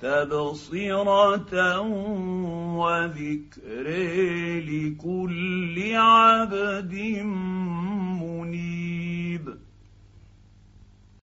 تبصرة وذكر لكل عبد